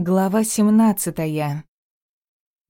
Глава 17.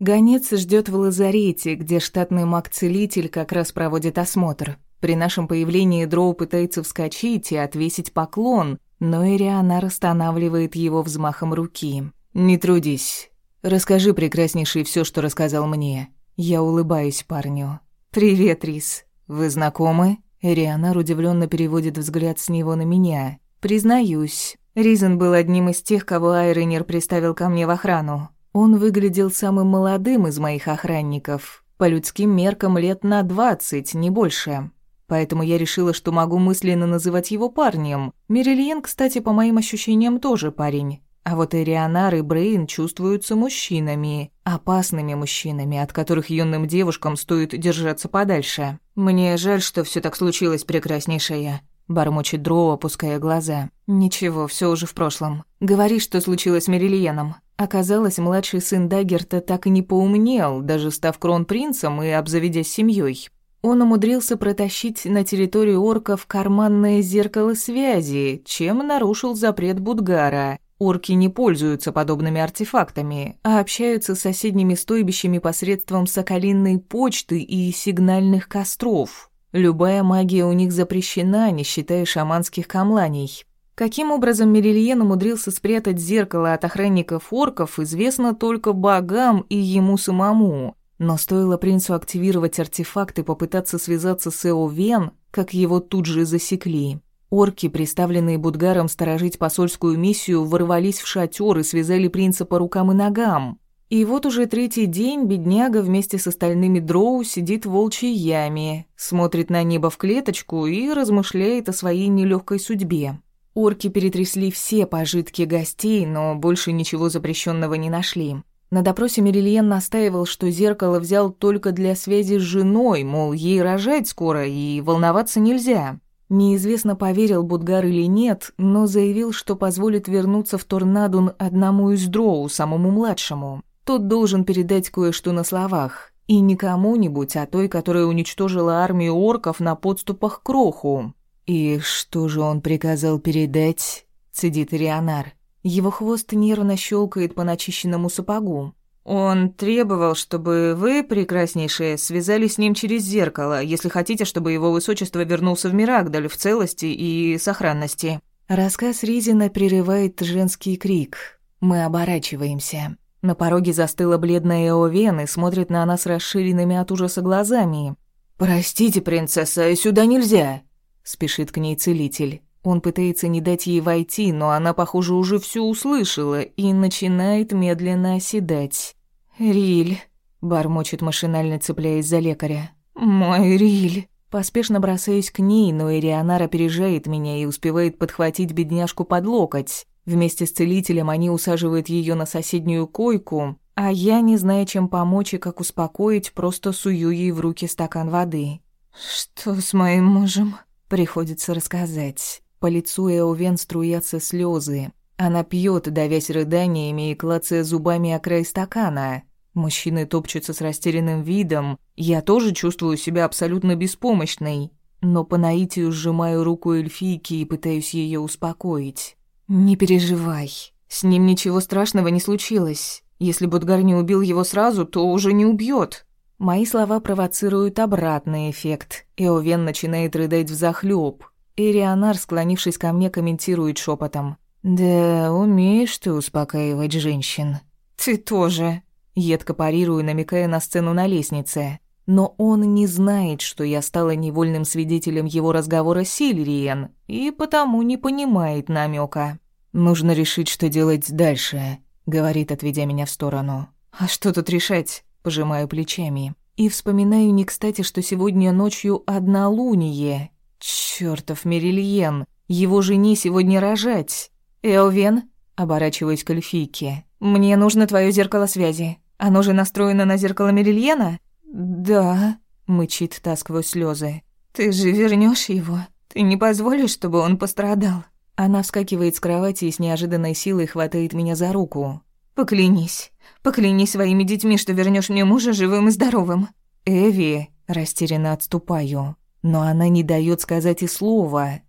Гонец ждет в лазарете, где штатный маг-целитель как раз проводит осмотр. При нашем появлении Дроу пытается вскочить и отвесить поклон, но Ириана останавливает его взмахом руки. «Не трудись. Расскажи, прекраснейший, все, что рассказал мне». Я улыбаюсь парню. «Привет, Рис. Вы знакомы?» Ирианар удивленно переводит взгляд с него на меня. «Признаюсь, Ризен был одним из тех, кого Айренер приставил ко мне в охрану. Он выглядел самым молодым из моих охранников, по людским меркам лет на двадцать, не больше. Поэтому я решила, что могу мысленно называть его парнем. Мерильен, кстати, по моим ощущениям, тоже парень. А вот Эрианар и Брейн чувствуются мужчинами, опасными мужчинами, от которых юным девушкам стоит держаться подальше. Мне жаль, что все так случилось, прекраснейшая. Бормочет Дроу, опуская глаза. «Ничего, все уже в прошлом. Говори, что случилось с Мерильеном». Оказалось, младший сын Даггерта так и не поумнел, даже став кронпринцем и обзаведясь семьей. Он умудрился протащить на территорию орков карманное зеркало связи, чем нарушил запрет Будгара. Орки не пользуются подобными артефактами, а общаются с соседними стойбищами посредством соколинной почты и сигнальных костров. Любая магия у них запрещена, не считая шаманских камланий. Каким образом Мерильен умудрился спрятать зеркало от охранников орков, известно только богам и ему самому. Но стоило принцу активировать артефакт и попытаться связаться с Эовен, как его тут же засекли. Орки, представленные Будгаром сторожить посольскую миссию, ворвались в шатер и связали принца по рукам и ногам. И вот уже третий день бедняга вместе с остальными дроу сидит в волчьей яме, смотрит на небо в клеточку и размышляет о своей нелегкой судьбе. Орки перетрясли все пожитки гостей, но больше ничего запрещенного не нашли. На допросе Мерильен настаивал, что зеркало взял только для связи с женой, мол, ей рожать скоро и волноваться нельзя. Неизвестно, поверил Будгар или нет, но заявил, что позволит вернуться в Торнадун одному из дроу, самому младшему. Тот должен передать кое-что на словах. И не кому-нибудь, а той, которая уничтожила армию орков на подступах к Кроху. «И что же он приказал передать?» — цедит Рионар. Его хвост нервно щелкает по начищенному сапогу. «Он требовал, чтобы вы, прекраснейшие, связались с ним через зеркало, если хотите, чтобы его высочество вернулся в Мирагдаль в целости и сохранности». Рассказ Ризина прерывает женский крик. Мы оборачиваемся. На пороге застыла бледная Эовен и смотрит на нас расширенными от ужаса глазами. «Простите, принцесса, сюда нельзя!» Спешит к ней целитель. Он пытается не дать ей войти, но она, похоже, уже все услышала и начинает медленно оседать. «Риль», — бормочет машинально, цепляясь за лекаря. «Мой Риль». Поспешно бросаюсь к ней, но Ирианар опережает меня и успевает подхватить бедняжку под локоть. Вместе с целителем они усаживают ее на соседнюю койку, а я, не зная, чем помочь и как успокоить, просто сую ей в руки стакан воды. «Что с моим мужем?» Приходится рассказать. По лицу Эовен струятся слезы. Она пьет, давясь рыданиями и клацая зубами о край стакана. Мужчины топчутся с растерянным видом. Я тоже чувствую себя абсолютно беспомощной, но по наитию сжимаю руку эльфийки и пытаюсь ее успокоить. «Не переживай. С ним ничего страшного не случилось. Если Будгар не убил его сразу, то уже не убьет. Мои слова провоцируют обратный эффект. Эовен начинает рыдать взахлёб. Ирионар, склонившись ко мне, комментирует шепотом. «Да, умеешь ты успокаивать женщин». «Ты тоже», — едко парирую, намекая на сцену на лестнице. Но он не знает, что я стала невольным свидетелем его разговора с Сильриен, и потому не понимает намека. «Нужно решить, что делать дальше», — говорит, отведя меня в сторону. «А что тут решать?» — пожимаю плечами. И вспоминаю не кстати, что сегодня ночью однолуние. Чёртов Мерильен, его жене сегодня рожать. «Эовен?» — оборачиваюсь к эльфийке. «Мне нужно твое зеркало связи. Оно же настроено на зеркало Мерильена?» «Да», — мычит та сквозь слезы. «Ты же вернешь его? Ты не позволишь, чтобы он пострадал?» Она вскакивает с кровати и с неожиданной силой хватает меня за руку. «Поклянись, поклянись своими детьми, что вернешь мне мужа живым и здоровым». «Эви», — растерянно отступаю, но она не дает сказать и слова.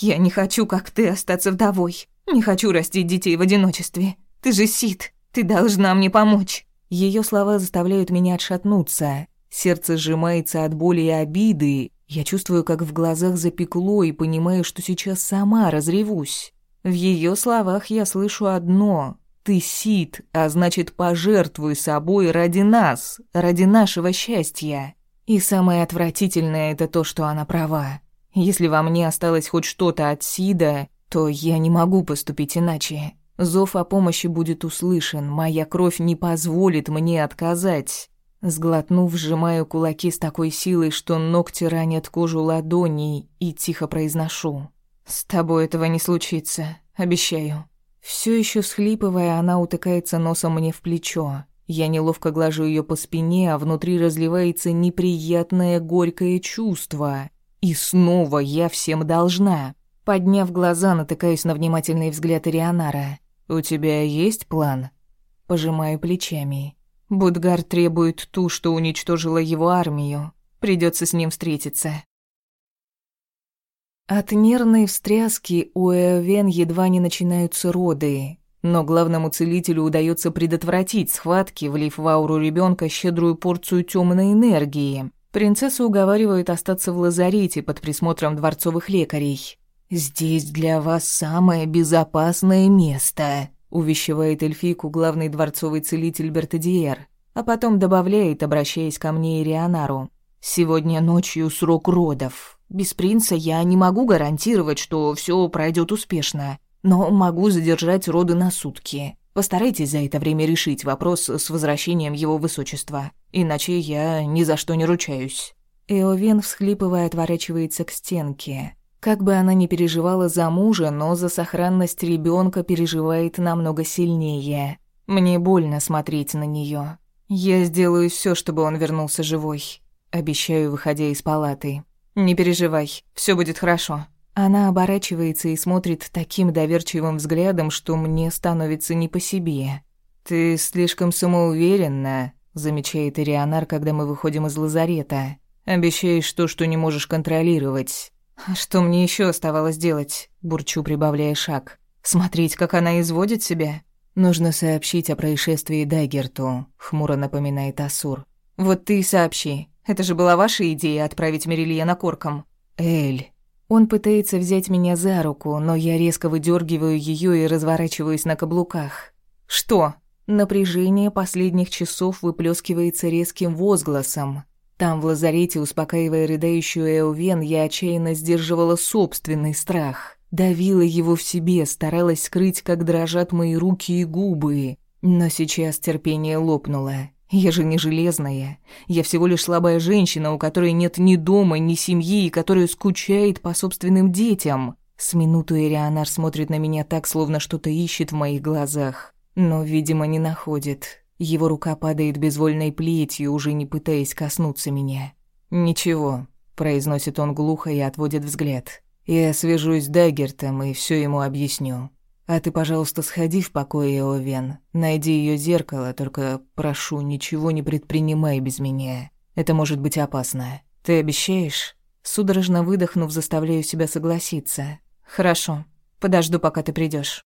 «Я не хочу, как ты, остаться вдовой. Не хочу растить детей в одиночестве. Ты же Сид, ты должна мне помочь!» Ее слова заставляют меня отшатнуться. Сердце сжимается от боли и обиды. Я чувствую, как в глазах запекло и понимаю, что сейчас сама разревусь. В ее словах я слышу одно «Ты Сид, а значит, пожертвуй собой ради нас, ради нашего счастья». И самое отвратительное — это то, что она права. Если во мне осталось хоть что-то от Сида, то я не могу поступить иначе. Зов о помощи будет услышан, моя кровь не позволит мне отказать. Сглотнув, сжимаю кулаки с такой силой, что ногти ранят кожу ладоней, и тихо произношу. «С тобой этого не случится, обещаю». Все еще всхлипывая, она утыкается носом мне в плечо. Я неловко глажу ее по спине, а внутри разливается неприятное горькое чувство. И снова я всем должна. Подняв глаза, натыкаюсь на внимательный взгляд Ирионара. «У тебя есть план?» Пожимаю плечами. Будгар требует ту, что уничтожила его армию. Придется с ним встретиться. От нервной встряски у Эовен едва не начинаются роды, но главному целителю удается предотвратить схватки, влив в ауру ребенка щедрую порцию темной энергии. Принцессу уговаривают остаться в лазарете под присмотром дворцовых лекарей. «Здесь для вас самое безопасное место», увещевает эльфийку главный дворцовый целитель Бертадиер, а потом добавляет, обращаясь ко мне и Рионару. «Сегодня ночью срок родов. Без принца я не могу гарантировать, что все пройдет успешно, но могу задержать роды на сутки. Постарайтесь за это время решить вопрос с возвращением его высочества, иначе я ни за что не ручаюсь». Эовен, всхлипывая, отворачивается к стенке. Как бы она ни переживала за мужа, но за сохранность ребенка переживает намного сильнее. Мне больно смотреть на нее. Я сделаю все, чтобы он вернулся живой. Обещаю, выходя из палаты. Не переживай, все будет хорошо. Она оборачивается и смотрит таким доверчивым взглядом, что мне становится не по себе. Ты слишком самоуверенна, замечает Ирионар, когда мы выходим из лазарета. Обещаешь то, что не можешь контролировать. «А что мне еще оставалось делать?» – бурчу, прибавляя шаг. «Смотреть, как она изводит себя?» «Нужно сообщить о происшествии Даггерту», – хмуро напоминает Асур. «Вот ты и сообщи. Это же была ваша идея отправить Мерильена корком». «Эль». Он пытается взять меня за руку, но я резко выдергиваю ее и разворачиваюсь на каблуках. «Что?» Напряжение последних часов выплескивается резким возгласом. Там, в лазарете, успокаивая рыдающую Эовен, я отчаянно сдерживала собственный страх. Давила его в себе, старалась скрыть, как дрожат мои руки и губы. Но сейчас терпение лопнуло. Я же не железная. Я всего лишь слабая женщина, у которой нет ни дома, ни семьи, и которая скучает по собственным детям. С минуту Эрианар смотрит на меня так, словно что-то ищет в моих глазах. Но, видимо, не находит. Его рука падает безвольной плетью, уже не пытаясь коснуться меня. «Ничего», — произносит он глухо и отводит взгляд. «Я свяжусь с Даггертом и все ему объясню. А ты, пожалуйста, сходи в покое Овен, найди ее зеркало, только прошу, ничего не предпринимай без меня. Это может быть опасно. Ты обещаешь?» Судорожно выдохнув, заставляю себя согласиться. «Хорошо. Подожду, пока ты придешь.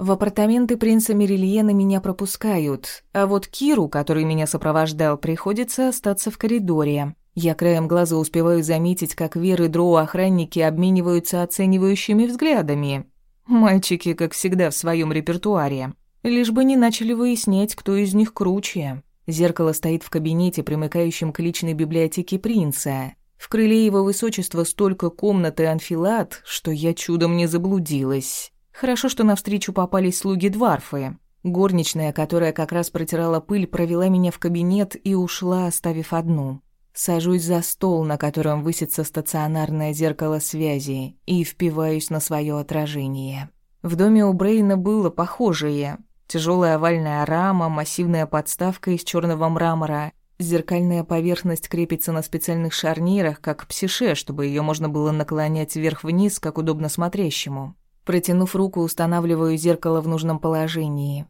В апартаменты принца Мерильена меня пропускают, а вот Киру, который меня сопровождал, приходится остаться в коридоре. Я краем глаза успеваю заметить, как Веры Дроу-охранники обмениваются оценивающими взглядами. Мальчики, как всегда, в своем репертуаре. Лишь бы не начали выяснять, кто из них круче. Зеркало стоит в кабинете, примыкающем к личной библиотеке принца. В крыле его высочества столько комнат и анфилат, что я чудом не заблудилась. Хорошо, что навстречу попались слуги Дварфы. Горничная, которая как раз протирала пыль, провела меня в кабинет и ушла, оставив одну. Сажусь за стол, на котором высится стационарное зеркало связи, и впиваюсь на свое отражение. В доме у Брейна было похожее. Тяжелая овальная рама, массивная подставка из черного мрамора. Зеркальная поверхность крепится на специальных шарнирах, как псише, чтобы ее можно было наклонять вверх-вниз, как удобно смотрящему. Протянув руку, устанавливаю зеркало в нужном положении.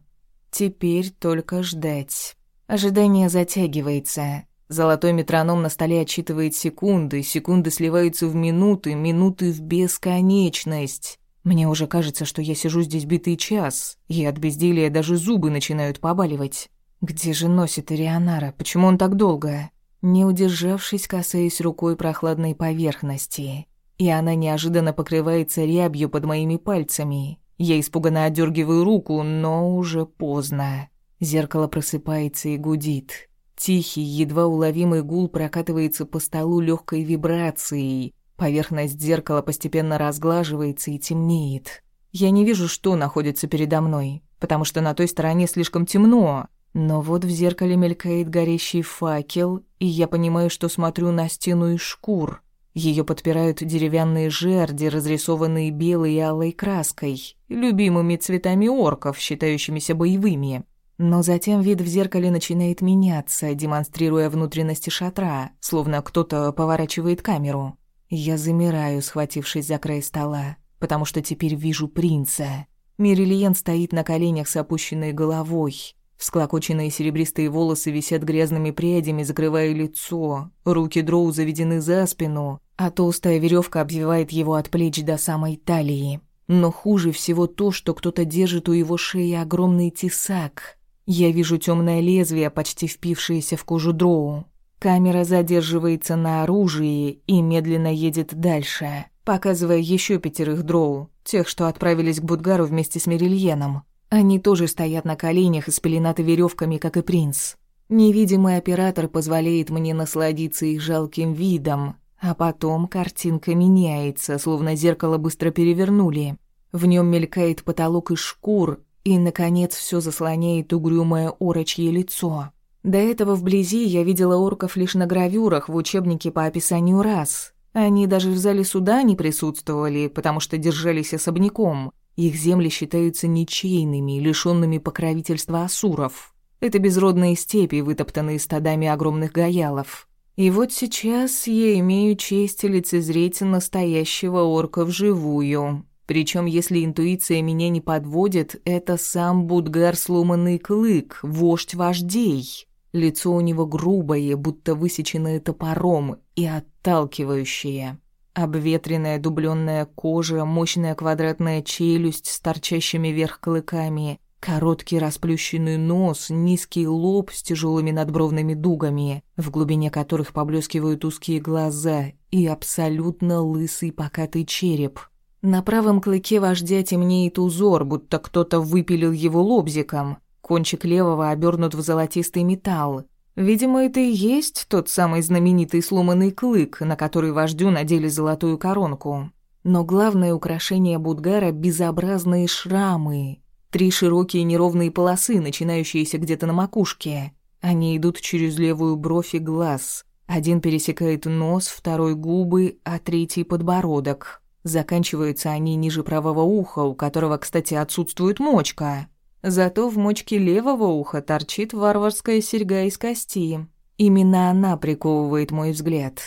Теперь только ждать. Ожидание затягивается. Золотой метроном на столе отсчитывает секунды, секунды сливаются в минуты, минуты в бесконечность. Мне уже кажется, что я сижу здесь битый час, и от безделия даже зубы начинают побаливать. Где же носит Ирианара? Почему он так долго? Не удержавшись, касаясь рукой прохладной поверхности, и она неожиданно покрывается рябью под моими пальцами. Я испуганно отдергиваю руку, но уже поздно. Зеркало просыпается и гудит. Тихий, едва уловимый гул прокатывается по столу легкой вибрацией. Поверхность зеркала постепенно разглаживается и темнеет. Я не вижу, что находится передо мной, потому что на той стороне слишком темно. Но вот в зеркале мелькает горящий факел, и я понимаю, что смотрю на стену из шкур. Ее подпирают деревянные жерди, разрисованные белой и алой краской, любимыми цветами орков, считающимися боевыми. Но затем вид в зеркале начинает меняться, демонстрируя внутренности шатра, словно кто-то поворачивает камеру. Я замираю, схватившись за край стола, потому что теперь вижу принца. Мирильен стоит на коленях с опущенной головой. Всклокоченные серебристые волосы висят грязными прядями, закрывая лицо. Руки Дроу заведены за спину, а толстая веревка обвивает его от плеч до самой талии. Но хуже всего то, что кто-то держит у его шеи огромный тесак. Я вижу темное лезвие, почти впившееся в кожу дроу. Камера задерживается на оружии и медленно едет дальше, показывая еще пятерых дроу, тех, что отправились к Будгару вместе с Мерильеном. Они тоже стоят на коленях и спеленаты веревками, как и принц. Невидимый оператор позволяет мне насладиться их жалким видом, а потом картинка меняется, словно зеркало быстро перевернули. В нем мелькает потолок из шкур, и, наконец, все заслоняет угрюмое орочье лицо. До этого вблизи я видела орков лишь на гравюрах в учебнике по описанию рас. Они даже в зале суда не присутствовали, потому что держались особняком. Их земли считаются ничейными, лишёнными покровительства асуров. Это безродные степи, вытоптанные стадами огромных гаялов. И вот сейчас я имею честь лицезреть настоящего орка вживую. Причем, если интуиция меня не подводит, это сам Будгар сломанный клык, вождь вождей. Лицо у него грубое, будто высеченное топором, и отталкивающее. Обветренная дубленная кожа, мощная квадратная челюсть с торчащими вверх клыками, короткий расплющенный нос, низкий лоб с тяжелыми надбровными дугами, в глубине которых поблескивают узкие глаза, и абсолютно лысый покатый череп — на правом клыке вождя темнеет узор, будто кто-то выпилил его лобзиком. Кончик левого обернут в золотистый металл. Видимо, это и есть тот самый знаменитый сломанный клык, на который вождю надели золотую коронку. Но главное украшение Будгара — безобразные шрамы. Три широкие неровные полосы, начинающиеся где-то на макушке. Они идут через левую бровь и глаз. Один пересекает нос, второй — губы, а третий — подбородок. Заканчиваются они ниже правого уха, у которого, кстати, отсутствует мочка. Зато в мочке левого уха торчит варварская серьга из кости. Именно она приковывает мой взгляд.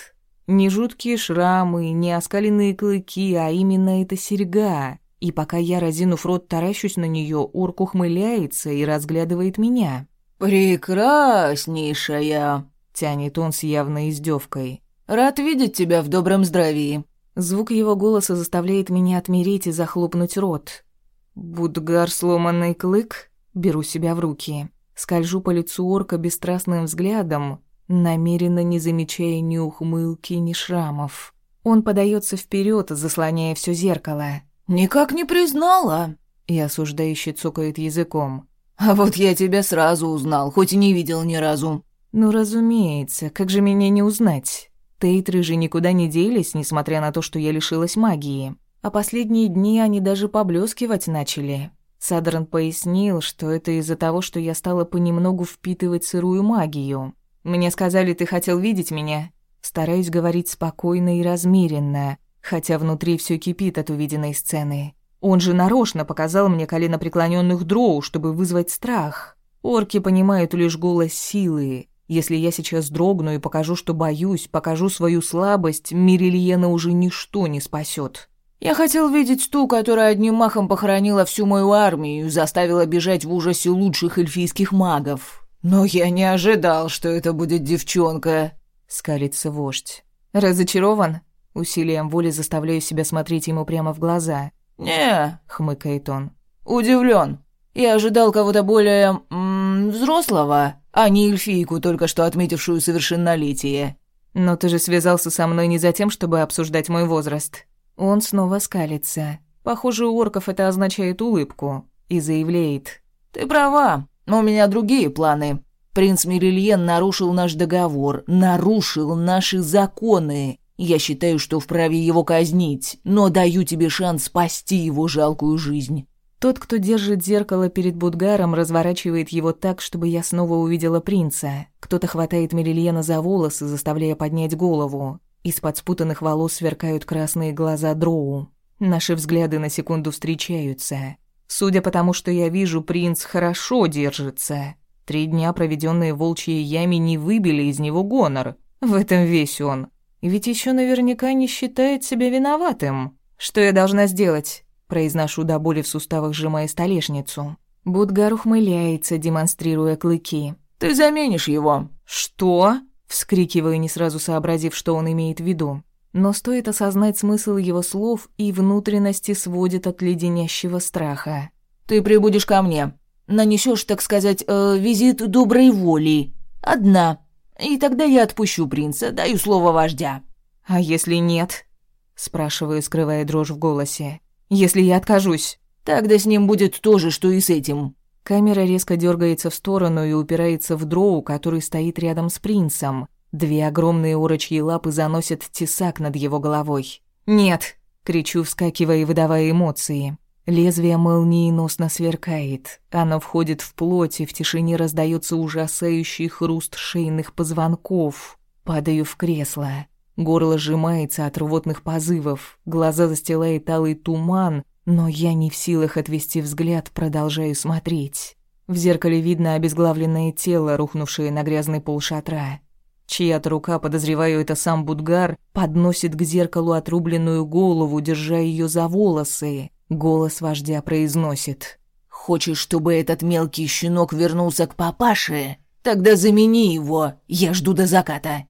Не жуткие шрамы, не оскаленные клыки, а именно эта серьга. И пока я, разинув рот, таращусь на нее, орк ухмыляется и разглядывает меня. «Прекраснейшая!» — тянет он с явной издевкой. «Рад видеть тебя в добром здравии. Звук его голоса заставляет меня отмереть и захлопнуть рот. Будгар сломанный клык? Беру себя в руки. Скольжу по лицу орка бесстрастным взглядом, намеренно не замечая ни ухмылки, ни шрамов. Он подается вперед, заслоняя все зеркало. «Никак не признала!» И осуждающе цокает языком. «А вот я тебя сразу узнал, хоть и не видел ни разу». «Ну, разумеется, как же меня не узнать?» Тейтры же никуда не делись, несмотря на то, что я лишилась магии. А последние дни они даже поблескивать начали. Садран пояснил, что это из-за того, что я стала понемногу впитывать сырую магию. «Мне сказали, ты хотел видеть меня?» Стараюсь говорить спокойно и размеренно, хотя внутри все кипит от увиденной сцены. Он же нарочно показал мне коленопреклоненных дроу, чтобы вызвать страх. Орки понимают лишь голос силы, если я сейчас дрогну и покажу, что боюсь, покажу свою слабость, Мирильена уже ничто не спасет. Я хотел видеть ту, которая одним махом похоронила всю мою армию и заставила бежать в ужасе лучших эльфийских магов. Но я не ожидал, что это будет девчонка, скалится вождь. Разочарован? Усилием воли заставляю себя смотреть ему прямо в глаза. «Не», — хмыкает он. «Удивлен. Я ожидал кого-то более... М -м, взрослого, а не эльфийку, только что отметившую совершеннолетие». «Но ты же связался со мной не за тем, чтобы обсуждать мой возраст». Он снова скалится. Похоже, у орков это означает улыбку. И заявляет. «Ты права, но у меня другие планы. Принц Мерильен нарушил наш договор, нарушил наши законы. Я считаю, что вправе его казнить, но даю тебе шанс спасти его жалкую жизнь». Тот, кто держит зеркало перед Будгаром, разворачивает его так, чтобы я снова увидела принца. Кто-то хватает Мерильена за волосы, заставляя поднять голову. Из-под спутанных волос сверкают красные глаза Дроу. Наши взгляды на секунду встречаются. Судя по тому, что я вижу, принц хорошо держится. Три дня, проведенные в волчьей яме, не выбили из него гонор. В этом весь он. Ведь еще наверняка не считает себя виноватым. Что я должна сделать? Произношу до боли в суставах, сжимая столешницу. Будгар ухмыляется, демонстрируя клыки. «Ты заменишь его». «Что?» Вскрикиваю, не сразу сообразив, что он имеет в виду. Но стоит осознать смысл его слов, и внутренности сводит от леденящего страха. «Ты прибудешь ко мне. Нанесешь, так сказать, э, визит доброй воли. Одна. И тогда я отпущу принца, даю слово вождя». «А если нет?» Спрашиваю, скрывая дрожь в голосе. «Если я откажусь?» «Тогда с ним будет то же, что и с этим». Камера резко дергается в сторону и упирается в дроу, который стоит рядом с принцем. Две огромные урочьи лапы заносят тесак над его головой. «Нет!» — кричу, вскакивая и выдавая эмоции. Лезвие молниеносно сверкает. Оно входит в плоть, и в тишине раздается ужасающий хруст шейных позвонков. Падаю в кресло. Горло сжимается от рвотных позывов, глаза застилает алый туман, но я не в силах отвести взгляд, продолжаю смотреть. В зеркале видно обезглавленное тело, рухнувшее на грязный пол шатра. Чья-то рука, подозреваю, это сам Будгар, подносит к зеркалу отрубленную голову, держа ее за волосы. Голос вождя произносит. «Хочешь, чтобы этот мелкий щенок вернулся к папаше? Тогда замени его, я жду до заката».